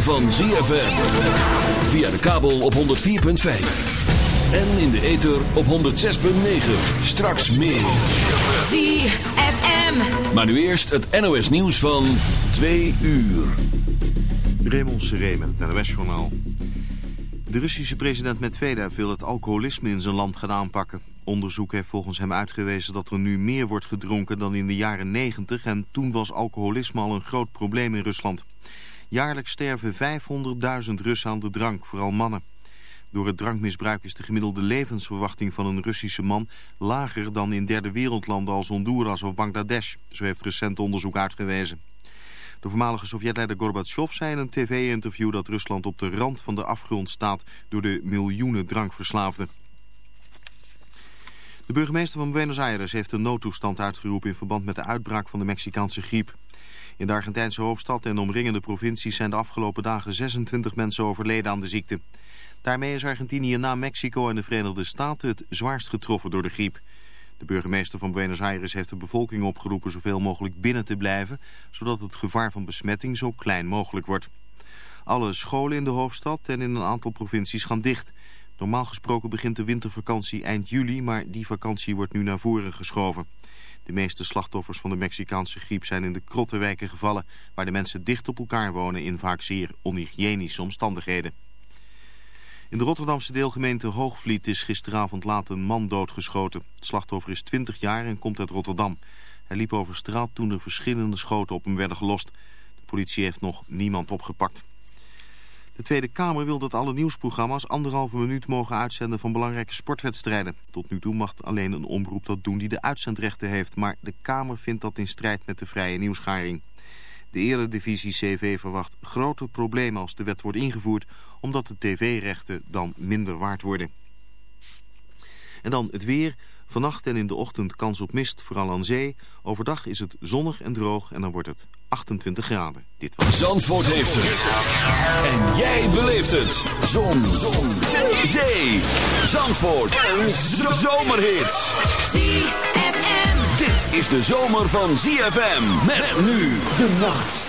Ritme van ZFM. Via de kabel op 104.5. En in de ether op 106.9. Straks meer. ZFM. Maar nu eerst het NOS nieuws van 2 uur. Raymond Seré met het NOS-journaal. De Russische president Medvedev wil het alcoholisme in zijn land gaan aanpakken. Onderzoek heeft volgens hem uitgewezen dat er nu meer wordt gedronken dan in de jaren 90 en toen was alcoholisme al een groot probleem in Rusland. Jaarlijks sterven 500.000 Russen aan de drank, vooral mannen. Door het drankmisbruik is de gemiddelde levensverwachting van een Russische man lager dan in derde wereldlanden als Honduras of Bangladesh. Zo heeft recent onderzoek uitgewezen. De voormalige Sovjetleider Gorbachev zei in een tv-interview dat Rusland op de rand van de afgrond staat door de miljoenen drankverslaafden. De burgemeester van Buenos Aires heeft een noodtoestand uitgeroepen in verband met de uitbraak van de Mexicaanse griep. In de Argentijnse hoofdstad en omringende provincies zijn de afgelopen dagen 26 mensen overleden aan de ziekte. Daarmee is Argentinië na Mexico en de Verenigde Staten het zwaarst getroffen door de griep. De burgemeester van Buenos Aires heeft de bevolking opgeroepen zoveel mogelijk binnen te blijven, zodat het gevaar van besmetting zo klein mogelijk wordt. Alle scholen in de hoofdstad en in een aantal provincies gaan dicht. Normaal gesproken begint de wintervakantie eind juli, maar die vakantie wordt nu naar voren geschoven. De meeste slachtoffers van de Mexicaanse griep zijn in de krottenwijken gevallen... waar de mensen dicht op elkaar wonen in vaak zeer onhygiënische omstandigheden. In de Rotterdamse deelgemeente Hoogvliet is gisteravond laat een man doodgeschoten. Het slachtoffer is 20 jaar en komt uit Rotterdam. Hij liep over straat toen er verschillende schoten op hem werden gelost. De politie heeft nog niemand opgepakt. De Tweede Kamer wil dat alle nieuwsprogramma's anderhalve minuut mogen uitzenden van belangrijke sportwedstrijden. Tot nu toe mag alleen een omroep dat doen die de uitzendrechten heeft, maar de Kamer vindt dat in strijd met de vrije nieuwsgaring. De Eredivisie CV verwacht grote problemen als de wet wordt ingevoerd, omdat de tv-rechten dan minder waard worden. En dan het weer. Vannacht en in de ochtend kans op mist, vooral aan zee. Overdag is het zonnig en droog en dan wordt het 28 graden. Dit was... Zandvoort heeft het. En jij beleeft het. Zon. Zon. Zee. Zee. Zandvoort. Een zomerhit. ZFM. Dit is de zomer van ZFM. Met nu de nacht.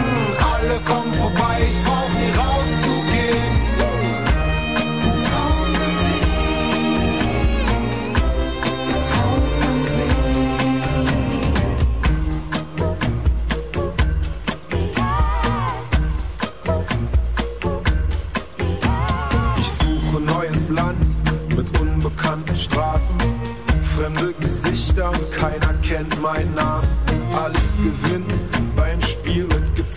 Alle kommen vorbei, ich brauch nie rauszugehen. Ich suche neues Land mit unbekannten Straßen. Fremde Gesichter und keiner kennt meinen Namen. Alles gewinnen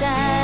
在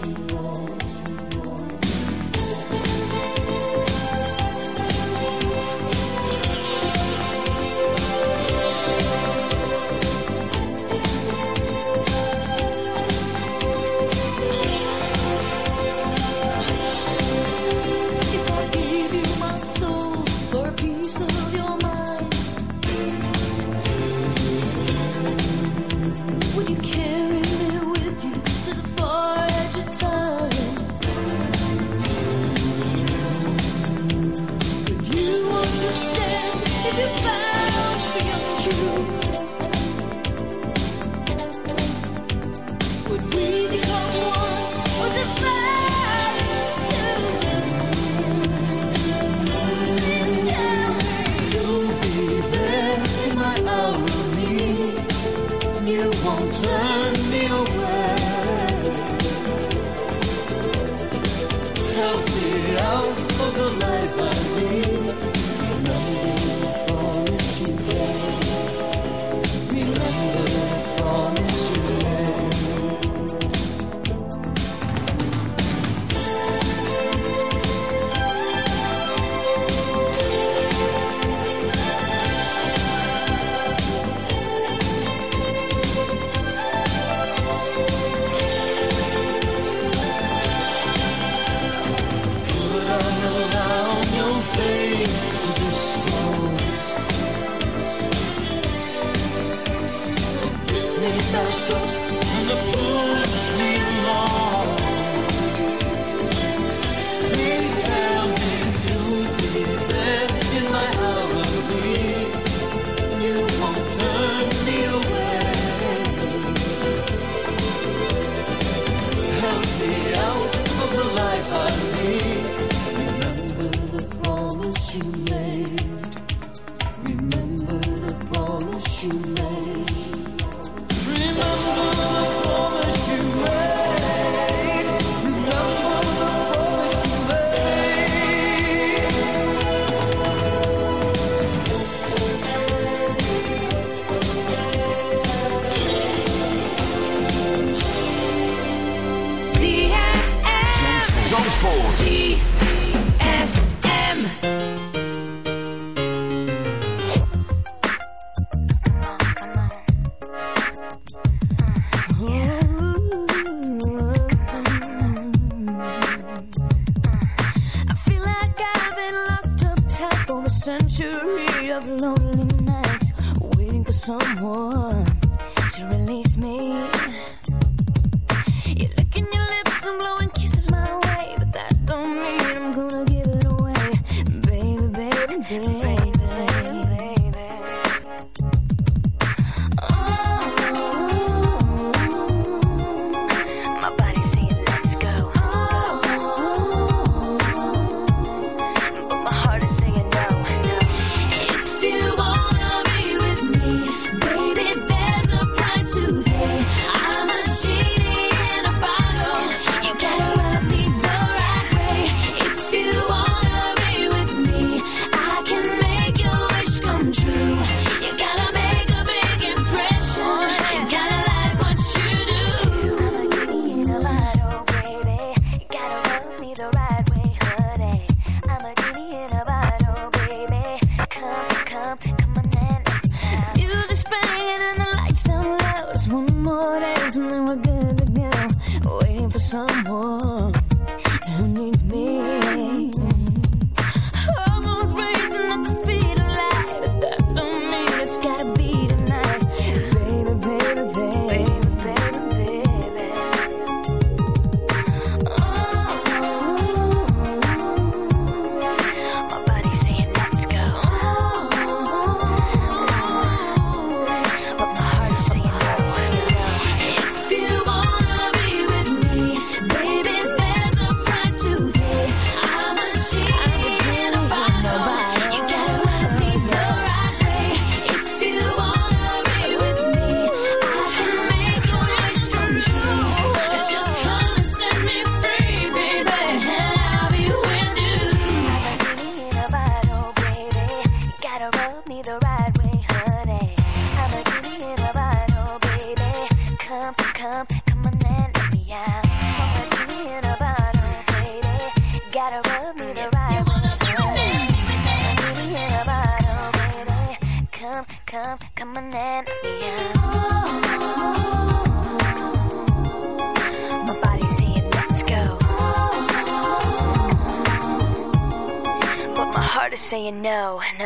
Saying no, no.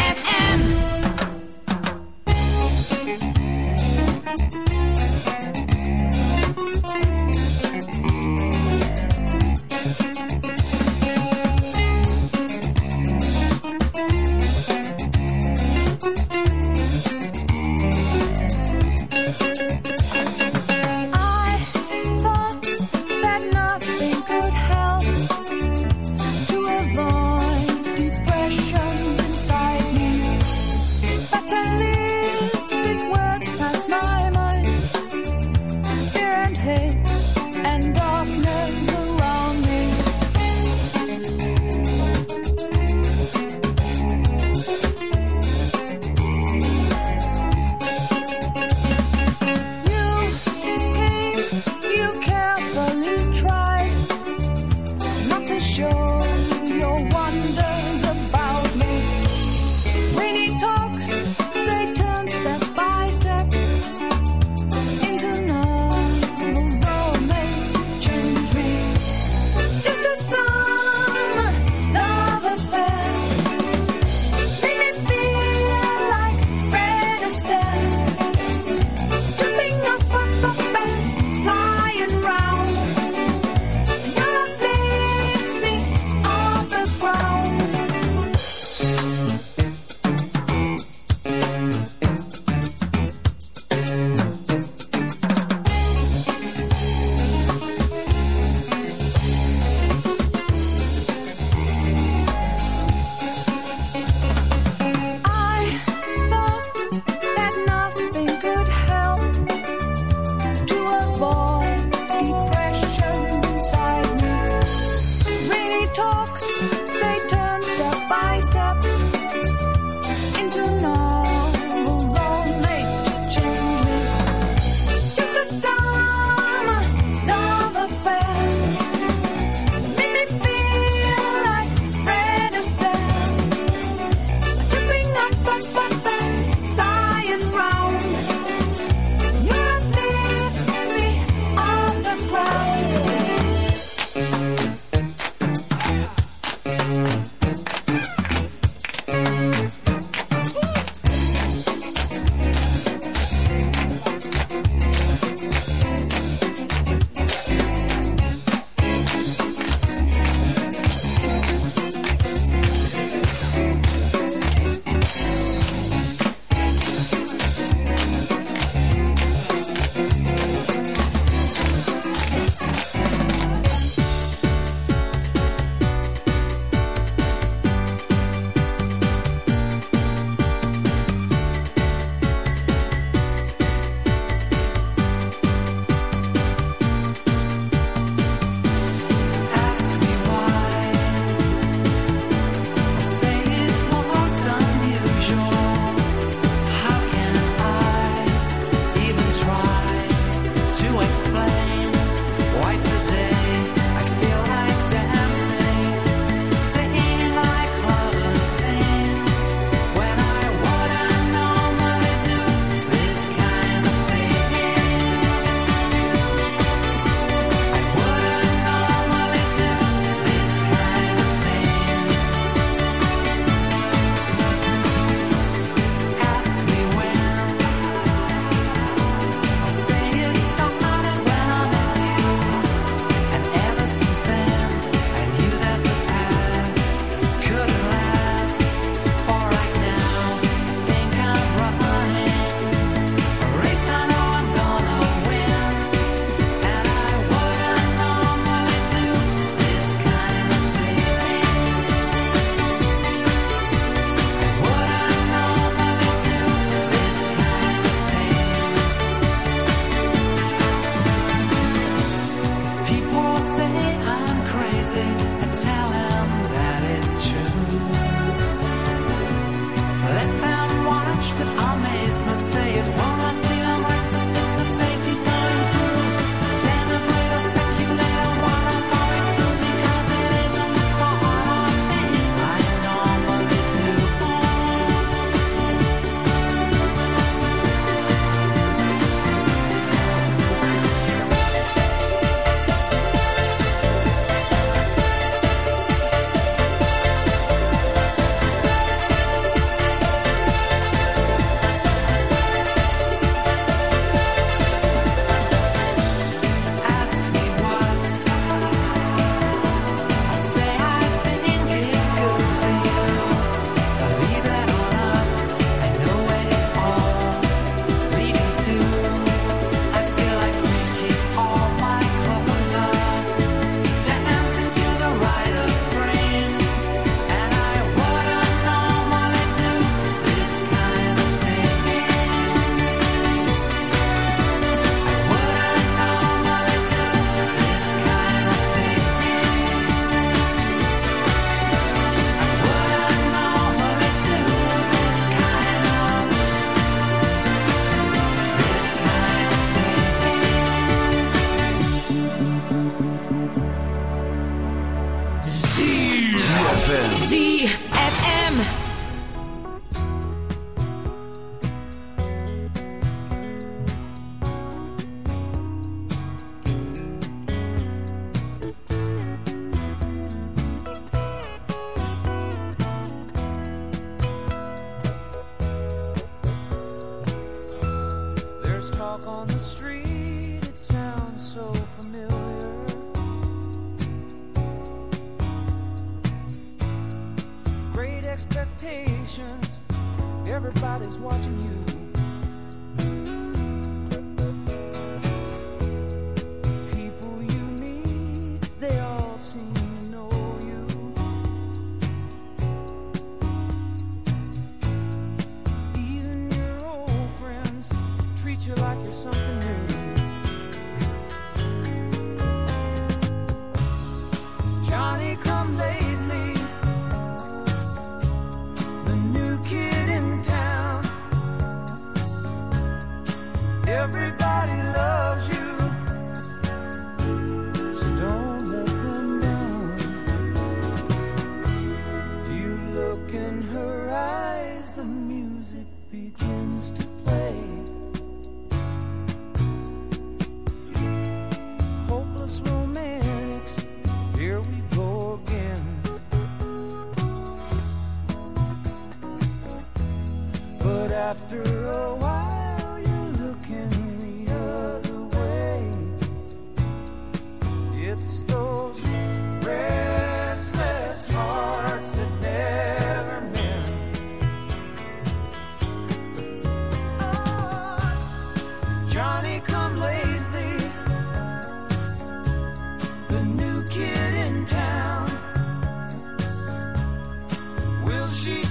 She